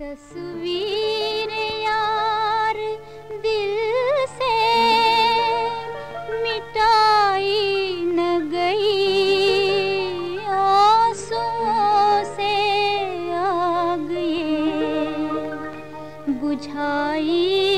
तस्वीर यार दिल से मिटाई न गई। आंसुओं से आग ये बुझाई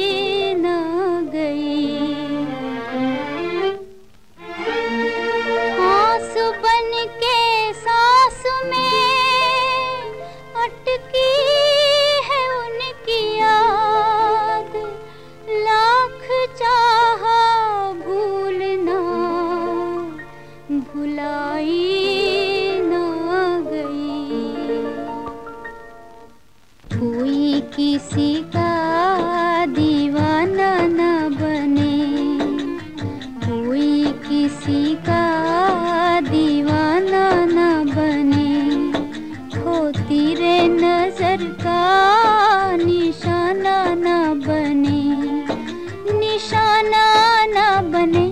कोई किसी का दीवाना न बने। कोई किसी का दीवाना न बने। खोती रे नजर का निशाना न बने। निशाना न बने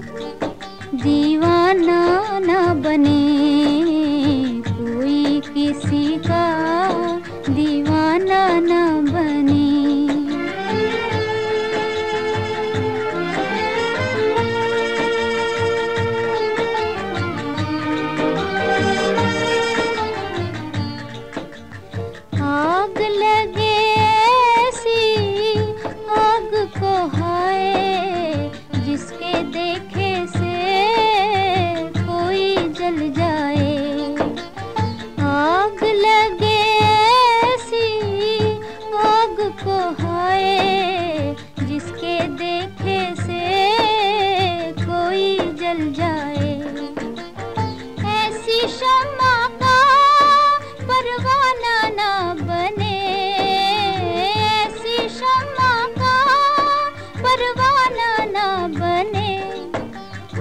दीवाना न बने को हाय जिसके देखे से कोई जल जाए। ऐसी शमा का परवाना ना बने। ऐसी शमा का परवाना ना बने।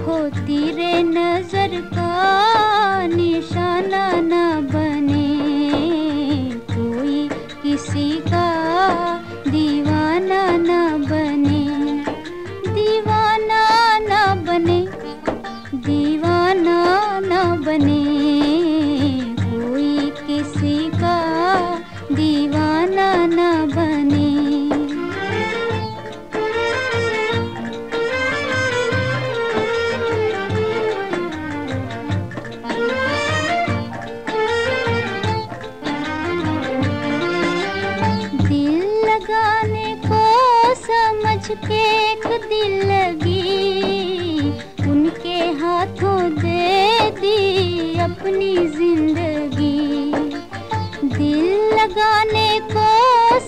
होती रे नज़र का दीवाना ना बने दीवाना ना बने दीवाना न बने समझ के दिल लगी, उनके हाथों दे दी अपनी ज़िंदगी। दिल लगाने को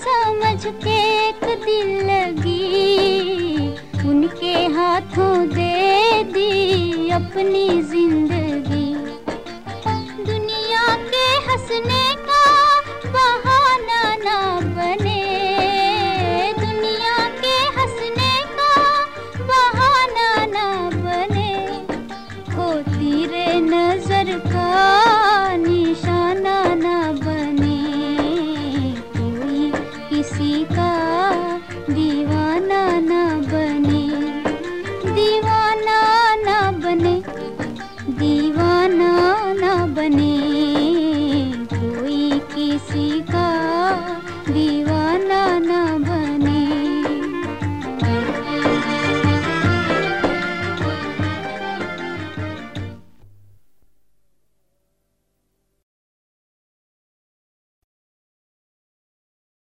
समझ के दिल लगी, उनके हाथों दे दी अपनी ज़िंदगी। होती रे नजर का निशाना ना बने। कोई किसी का दीवाना ना बने। दीवाना ना बने। दीवाना ना बने